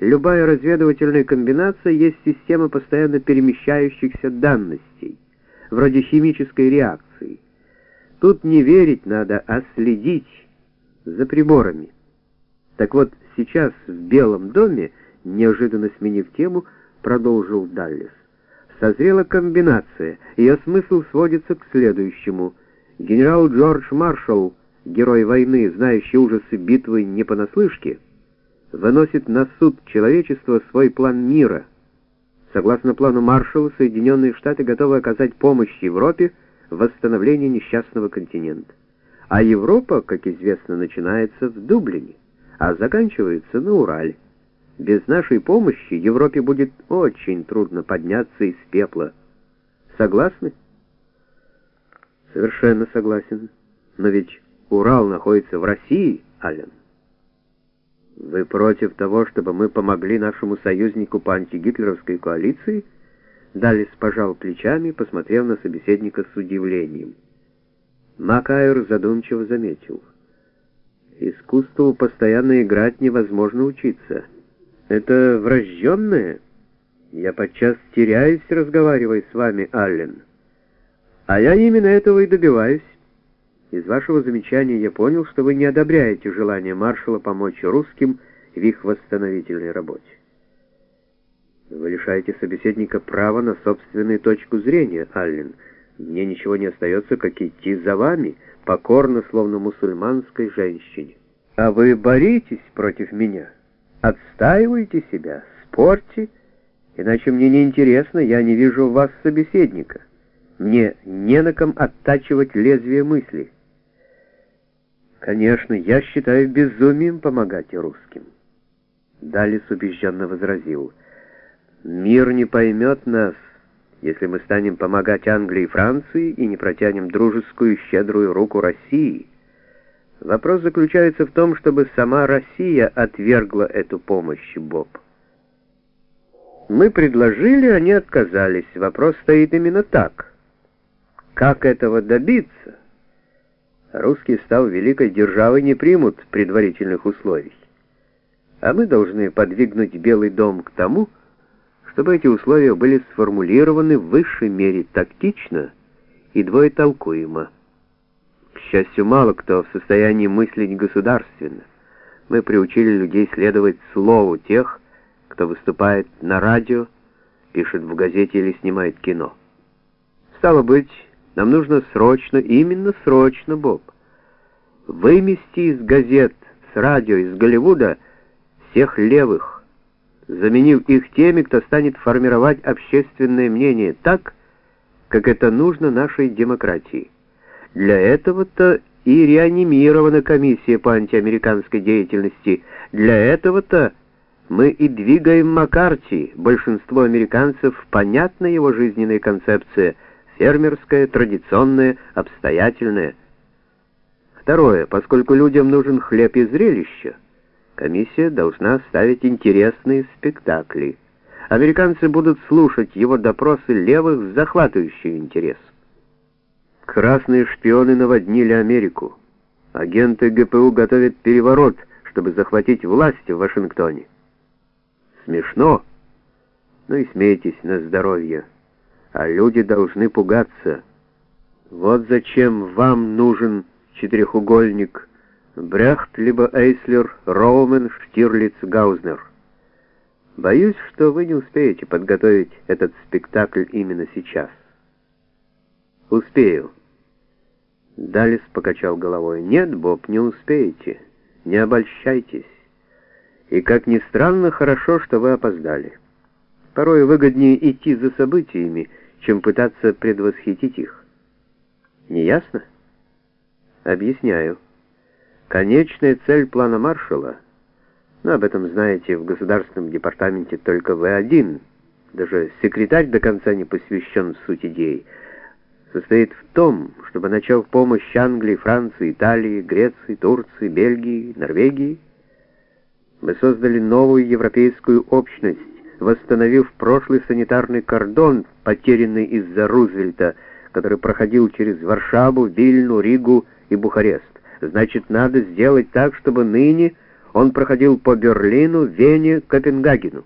Любая разведывательная комбинация есть система постоянно перемещающихся данностей, вроде химической реакции. Тут не верить надо, а следить за приборами. Так вот, сейчас в Белом доме, неожиданно сменив тему, продолжил Даллес. Созрела комбинация, ее смысл сводится к следующему. Генерал Джордж Маршалл, герой войны, знающий ужасы битвы не понаслышке, выносит на суд человечества свой план мира. Согласно плану Маршалла, Соединенные Штаты готовы оказать помощь Европе в восстановлении несчастного континента. А Европа, как известно, начинается в Дублине, а заканчивается на Урале. Без нашей помощи Европе будет очень трудно подняться из пепла. Согласны? Совершенно согласен. Но ведь Урал находится в России, Ален. Вы против того, чтобы мы помогли нашему союзнику по антигитлеровской коалиции? Далис пожал плечами, посмотрев на собеседника с удивлением. Макайр задумчиво заметил. Искусству постоянно играть невозможно учиться. Это врожденное. Я подчас теряюсь, разговаривая с вами, Аллен. А я именно этого и добиваюсь. Из вашего замечания я понял, что вы не одобряете желание маршала помочь русским в их восстановительной работе. Вы лишаете собеседника права на собственную точку зрения, Аллен. Мне ничего не остается, как идти за вами, покорно, словно мусульманской женщине. А вы боритесь против меня, отстаиваете себя, спорьте, иначе мне не интересно, я не вижу в вас собеседника. Мне не на ком оттачивать лезвие мысли. Конечно, я считаю безумием помогать русским. Далис убежденно возразил. Мир не поймет нас, если мы станем помогать Англии и Франции и не протянем дружескую щедрую руку России. Вопрос заключается в том, чтобы сама Россия отвергла эту помощь, Боб. Мы предложили, они отказались. Вопрос стоит именно так. Как этого добиться? Русские, став великой державой, не примут предварительных условий. А мы должны подвигнуть Белый дом к тому, чтобы эти условия были сформулированы в высшей мере тактично и двоетолкуемо. К счастью, мало кто в состоянии мыслить государственно. Мы приучили людей следовать слову тех, кто выступает на радио, пишет в газете или снимает кино. Стало быть, нам нужно срочно, именно срочно, Боб, вымести из газет, с радио, из Голливуда всех левых, заменив их теми, кто станет формировать общественное мнение так, как это нужно нашей демократии. Для этого-то и реанимирована комиссия по антиамериканской деятельности. Для этого-то мы и двигаем Маккарти. Большинство американцев понятна его жизненная концепция – фермерское, традиционное, обстоятельное. Второе, поскольку людям нужен хлеб и зрелище, комиссия должна ставить интересные спектакли. Американцы будут слушать его допросы левых с захватывающим интерес. Красные шпионы наводнили Америку. Агенты ГПУ готовят переворот, чтобы захватить власть в Вашингтоне. Смешно, но и смейтесь на здоровье а люди должны пугаться. Вот зачем вам нужен четырехугольник Брехт, либо Эйслер, Роумен, Штирлиц, Гаузнер. Боюсь, что вы не успеете подготовить этот спектакль именно сейчас. Успею. Далис покачал головой. Нет, Боб, не успеете. Не обольщайтесь. И, как ни странно, хорошо, что вы опоздали. Порой выгоднее идти за событиями, чем пытаться предвосхитить их. Не ясно? Объясняю. Конечная цель плана Маршалла, но об этом знаете в Государственном департаменте только вы один, даже секретарь до конца не посвящен в суть идей, состоит в том, чтобы, начав помощь Англии, Франции, Италии, Греции, Турции, Бельгии, Норвегии, мы создали новую европейскую общность, восстановив прошлый санитарный кордон, потерянный из-за Рузвельта, который проходил через Варшаву, Вильну, Ригу и Бухарест. Значит, надо сделать так, чтобы ныне Он проходил по Берлину, Вене, Копенгагену.